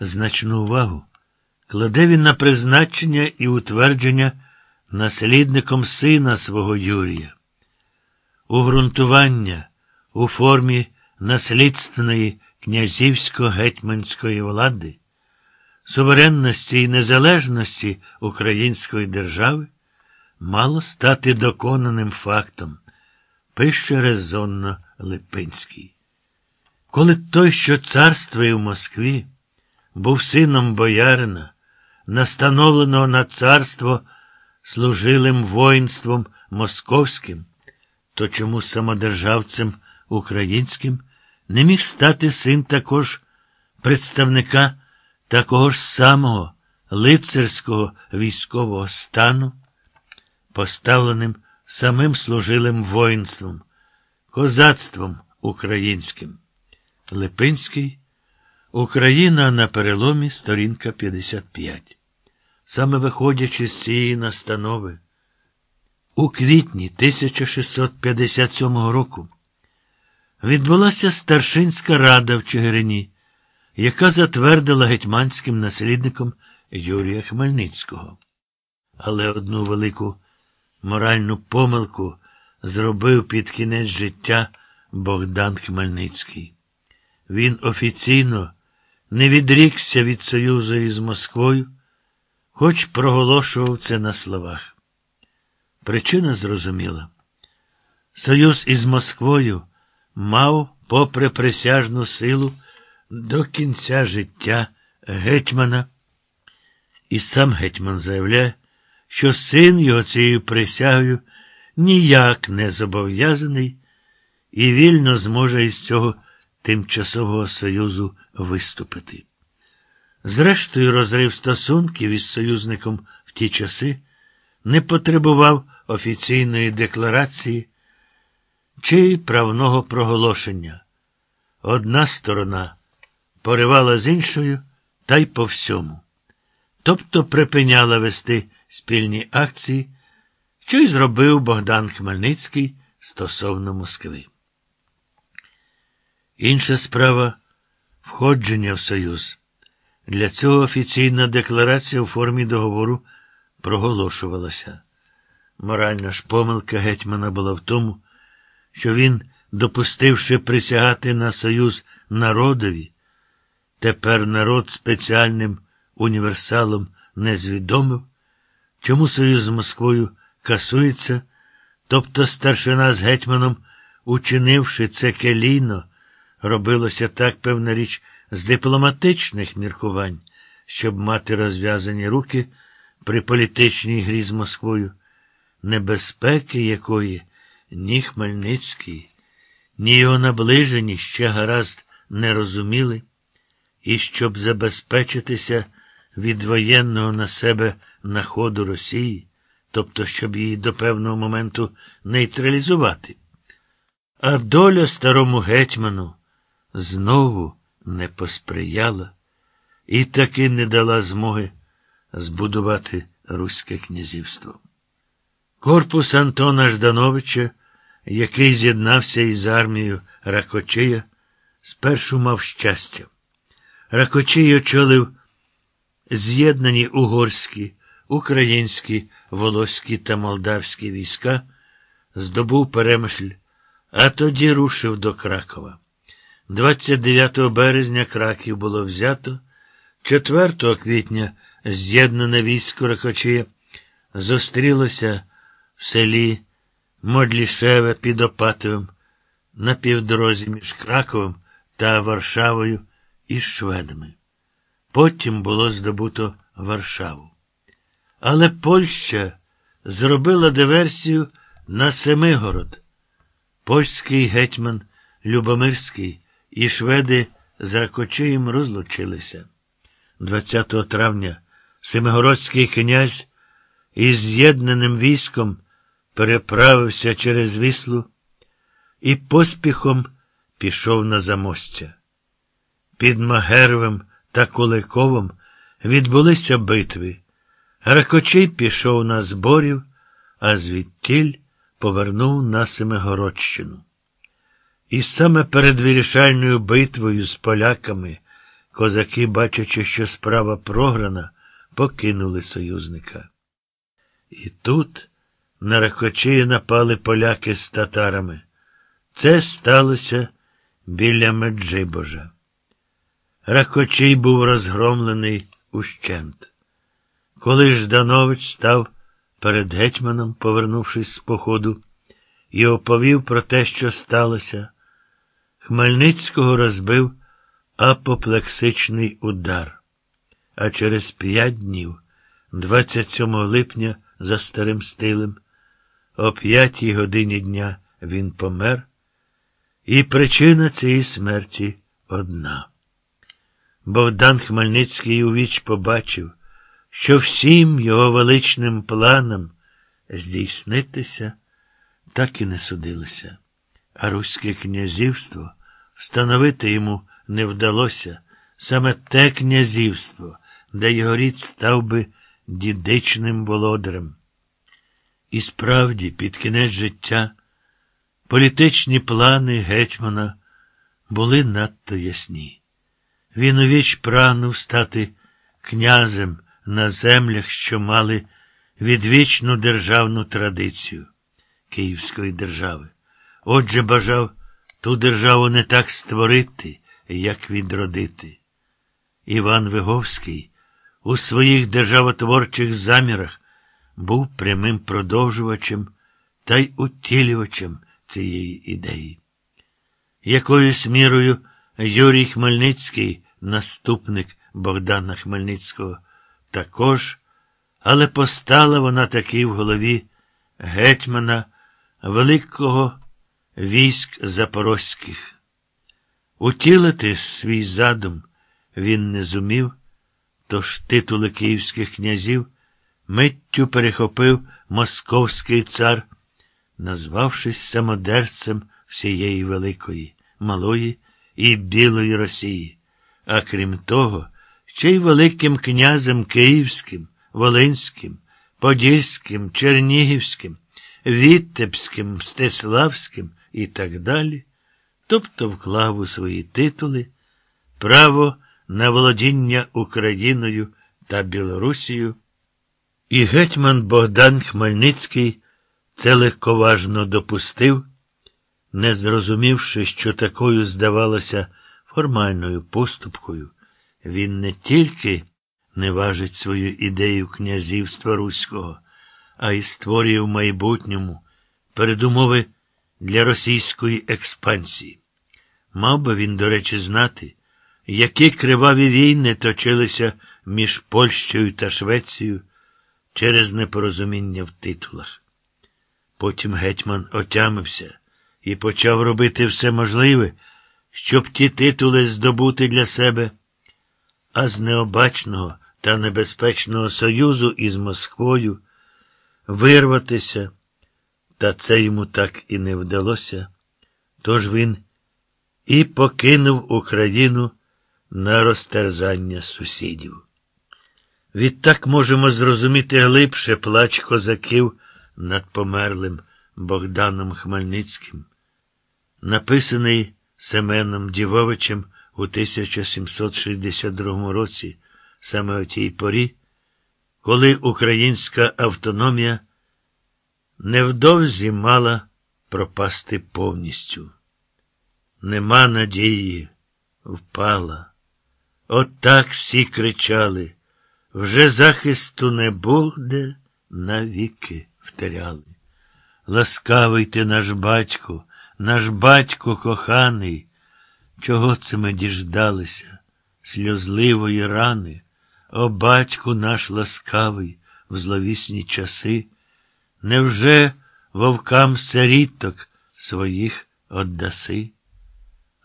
значну увагу кладе він на призначення і утвердження наслідником сина свого Юрія. Угрунтування у формі наслідственної князівсько-гетьманської влади, суверенності і незалежності Української держави мало стати доконаним фактом, пише резонно Липинський. Коли той, що царствує в Москві, був сином боярина, настановленого на царство служилим воїнством московським, то чому самодержавцем українським не міг стати син також представника такого ж самого лицарського військового стану, поставленим самим служилим воїнством, козацтвом українським. Липинський Україна на переломі, сторінка 55. Саме виходячи з цієї настанови, у квітні 1657 року відбулася старшинська рада в Чигирині, яка затвердила гетьманським наслідником Юрія Хмельницького. Але одну велику моральну помилку зробив під кінець життя Богдан Хмельницький. Він офіційно не відрікся від союзу із Москвою, хоч проголошував це на словах. Причина зрозуміла. Союз із Москвою мав, попри присяжну силу, до кінця життя гетьмана, і сам гетьман заявляє, що син його цією присягою ніяк не зобов'язаний і вільно зможе із цього тимчасового союзу виступити. Зрештою, розрив стосунків із союзником в ті часи не потребував офіційної декларації чи правного проголошення. Одна сторона поривала з іншою та й по всьому. Тобто припиняла вести спільні акції, що й зробив Богдан Хмельницький стосовно Москви. Інша справа входження в Союз. Для цього офіційна декларація у формі договору проголошувалася. Моральна ж помилка гетьмана була в тому, що він, допустивши присягати на союз народові, тепер народ спеціальним універсалом не звідомив, чому союз з Москвою касується, тобто старшина з гетьманом, учинивши це келійно, робилося так, певна річ, з дипломатичних міркувань, щоб мати розв'язані руки при політичній грі з Москвою, небезпеки якої ні Хмельницький, ні його наближені ще гаразд не розуміли, і щоб забезпечитися від воєнного на себе находу Росії, тобто щоб її до певного моменту нейтралізувати. А доля старому гетьману знову не посприяла і таки не дала змоги збудувати Руське князівство. Корпус Антона Ждановича, який з'єднався із армією Ракочия, спершу мав щастя. Ракочий очолив з'єднані угорські, українські, волоські та молдавські війська, здобув Перемишль, а тоді рушив до Кракова. 29 березня Краків було взято, 4 квітня з'єднане військо Ракочія зустрілося в селі Модлішеве під Опатовим на півдорозі між Краковом та Варшавою і шведами. Потім було здобуто Варшаву. Але Польща зробила диверсію на Семигород. Польський гетьман Любомирський і шведи з Ракочиєм розлучилися. 20 травня Семигородський князь із з'єднаним військом переправився через віслу і поспіхом пішов на замостя. Під Магервим та Куликовим відбулися битви. Ракочий пішов на зборів, а звідтіль повернув на Семигородщину. І саме перед вирішальною битвою з поляками Козаки, бачачи, що справа програна, покинули союзника. І тут на Ракочі напали поляки з татарами. Це сталося біля Меджибожа. Ракочій був розгромлений ущент. Коли Жданович став перед гетьманом, повернувшись з походу, і оповів про те, що сталося, Хмельницького розбив апоплексичний удар. А через п'ять днів, 27 липня, за старим стилем, о п'ятій годині дня він помер, і причина цієї смерті одна. Богдан Хмельницький у віч побачив, що всім його величним планам здійснитися так і не судилося, а Руське князівство встановити йому не вдалося саме те князівство, де його рід став би дідичним володарем. І справді, під кінець життя, політичні плани гетьмана були надто ясні. Він увіч прагнув стати князем на землях, що мали відвічну державну традицію Київської держави. Отже, бажав ту державу не так створити, як відродити. Іван Виговський у своїх державотворчих замірах був прямим продовжувачем та й утілювачем цієї ідеї. Якоюсь мірою Юрій Хмельницький, наступник Богдана Хмельницького, також, але постала вона таки в голові гетьмана великого військ запорозьких. Утілити свій задум він не зумів, тож титули київських князів миттю перехопив московський цар, назвавшись самодерцем всієї великої, малої і білої Росії, а крім того, ще й Великим князем Київським, Волинським, Подільським, Чернігівським, Віттебським, Мстиславським і так далі, тобто вклав у свої титули право на володіння Україною та Білорусією, і гетьман Богдан Хмельницький це легковажно допустив, не зрозумівши, що такою здавалося формальною поступкою. Він не тільки не важить свою ідею князівства Руського, а й створює в майбутньому передумови для російської експансії. Мав би він, до речі, знати, які криваві війни точилися між Польщею та Швецією через непорозуміння в титулах. Потім гетьман отямився і почав робити все можливе, щоб ті титули здобути для себе а з необачного та небезпечного союзу із Москвою вирватися, та це йому так і не вдалося. Тож він і покинув Україну на розтерзання сусідів. Відтак можемо зрозуміти глибше плач козаків над померлим Богданом Хмельницьким, написаний Семеном Дівовичем у 1762 році, саме о тій порі, коли українська автономія невдовзі мала пропасти повністю. Нема надії, впала. Отак всі кричали. Вже захисту не буде, навіки втеряли. Ласкавий ти наш батько, наш батько коханий. Чого це ми діждалися, сльозливої рани, о батьку наш ласкавий в зловісні часи, невже вовкам сиріток своїх отдаси?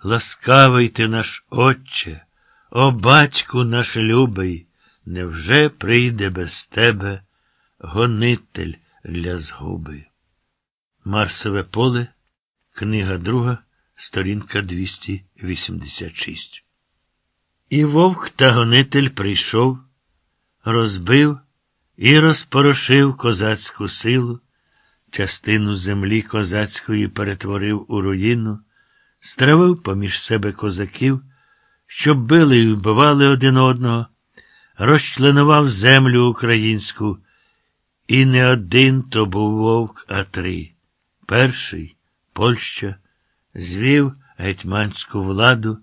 Ласкавий ти наш Отче, о батьку наш любий, невже прийде без тебе гонитель для згуби? Марсове поле, книга друга сторінка 286. І вовк та гонитель прийшов, розбив і розпорошив козацьку силу, частину землі козацької перетворив у руїну, стравив поміж себе козаків, що били і вбивали один одного, розчленував землю українську. І не один то був вовк, а три. Перший Польща звів гетьманську владу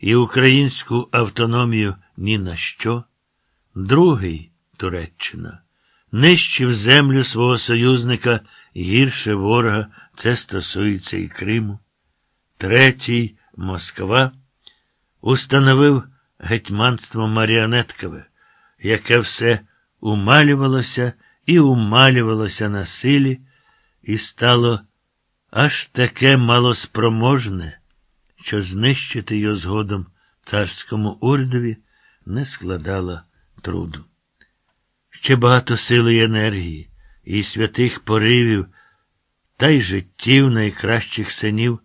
і українську автономію ні на що. Другий Туреччина нищив землю свого союзника гірше ворога, це стосується і Криму. Третій Москва установив гетьманство маріонеткове, яке все умалювалося і умалювалося на силі, і стало аж таке малоспроможне, що знищити його згодом царському урядові не складало труду. Ще багато сили і енергії, і святих поривів, та й життів найкращих синів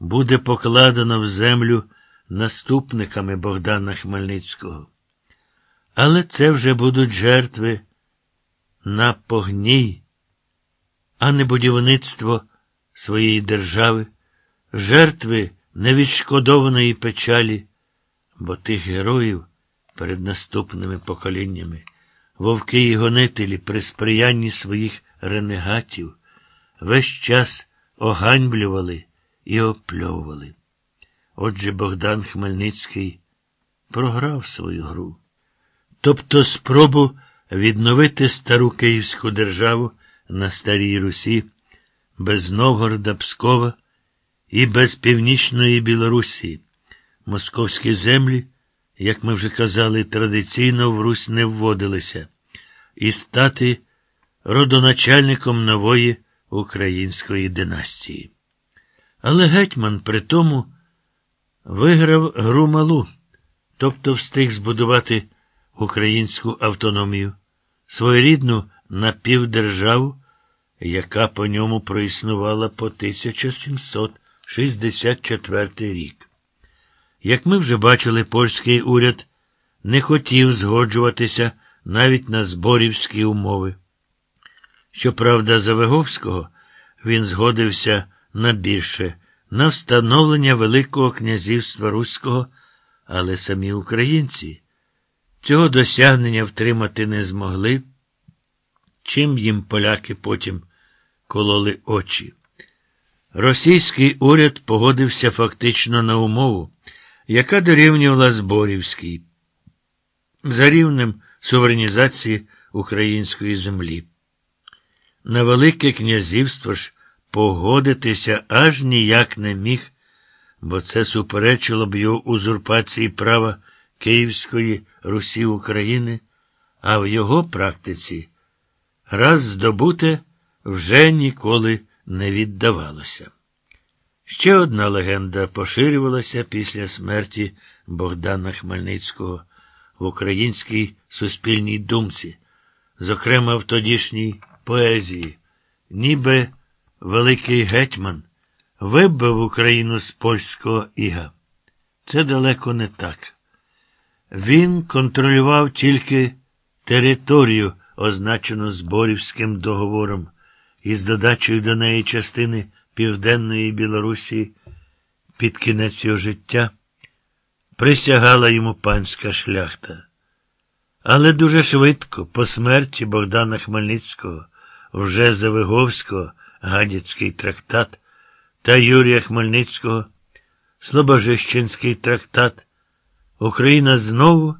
буде покладено в землю наступниками Богдана Хмельницького. Але це вже будуть жертви на погній, а не будівництво своєї держави, жертви невідшкодованої печалі, бо тих героїв перед наступними поколіннями, вовки і гонителі при сприянні своїх ренегатів весь час оганьблювали і опльовували. Отже, Богдан Хмельницький програв свою гру. Тобто спробу відновити стару Київську державу на Старій Русі без Новгорода Пскова і без Північної Білорусі. Московські землі, як ми вже казали, традиційно в Русь не вводилися, і стати родоначальником нової української династії. Але гетьман при тому виграв гру малу, тобто встиг збудувати українську автономію, своєрідну напівдержаву, яка по ньому проіснувала по 1764 рік. Як ми вже бачили, польський уряд не хотів згоджуватися навіть на зборівські умови. Щоправда, за Виговського він згодився на більше на встановлення Великого князівства Руського, але самі українці цього досягнення втримати не змогли, чим їм поляки потім кололи очі. Російський уряд погодився фактично на умову, яка дорівнювала Зборівській, за рівнем суверенізації української землі. На Велике князівство ж погодитися аж ніяк не міг, бо це суперечило б його узурпації права Київської Русі України, а в його практиці раз здобуте вже ніколи не віддавалося. Ще одна легенда поширювалася після смерті Богдана Хмельницького в українській суспільній думці, зокрема в тодішній поезії, ніби Великий гетьман вибив Україну з польського іга. Це далеко не так. Він контролював тільки територію, означену Зборівським договором, із додачею до неї частини Південної Білорусі під кінець його життя присягала йому панська шляхта. Але дуже швидко, по смерті Богдана Хмельницького, вже Завиговського, Гадяцький трактат та Юрія Хмельницького, Слобожищенський трактат, Україна знову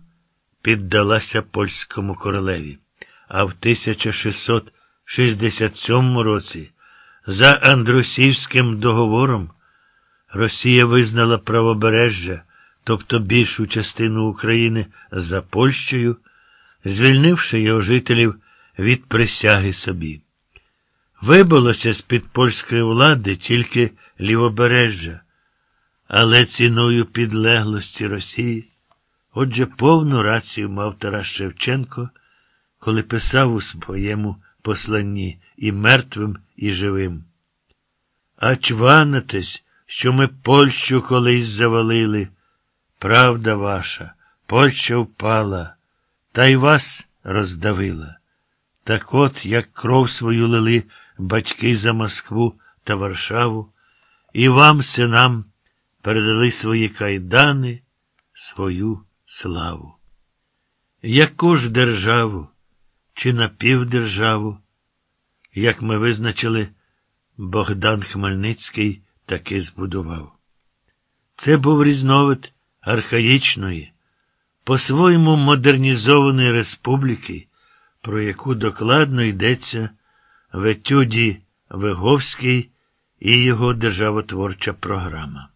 піддалася польському королеві, а в 1667 році за Андрусівським договором Росія визнала правобережжя, тобто більшу частину України за Польщею, звільнивши його жителів від присяги собі. Вибилося з-під польської влади тільки лівобережжя, але ціною підлеглості Росії. Отже, повну рацію мав Тарас Шевченко, коли писав у своєму посланні і мертвим, і живим. А чванитесь, що ми Польщу колись завалили. Правда ваша, Польща впала, та й вас роздавила. Так от, як кров свою лили батьки за Москву та Варшаву, і вам, синам, передали свої кайдани свою славу. Яку ж державу чи напівдержаву, як ми визначили, Богдан Хмельницький таки збудував. Це був різновид архаїчної, по-своєму модернізованої республіки, про яку докладно йдеться в етюді Веговський і його державотворча програма.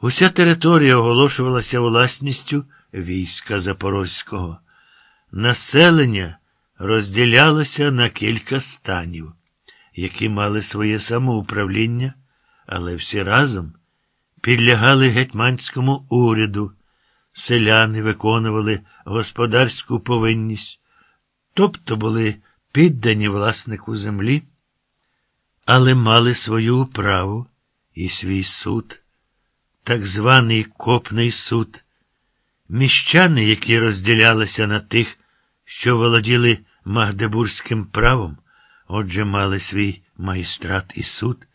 Уся територія оголошувалася власністю війська Запорозького. Населення розділялося на кілька станів, які мали своє самоуправління, але всі разом підлягали гетьманському уряду, селяни виконували господарську повинність, тобто були піддані власнику землі, але мали свою управу і свій суд, так званий копний суд. Міщани, які розділялися на тих, що володіли магдебурзьким правом, отже, мали свій майстрат і суд.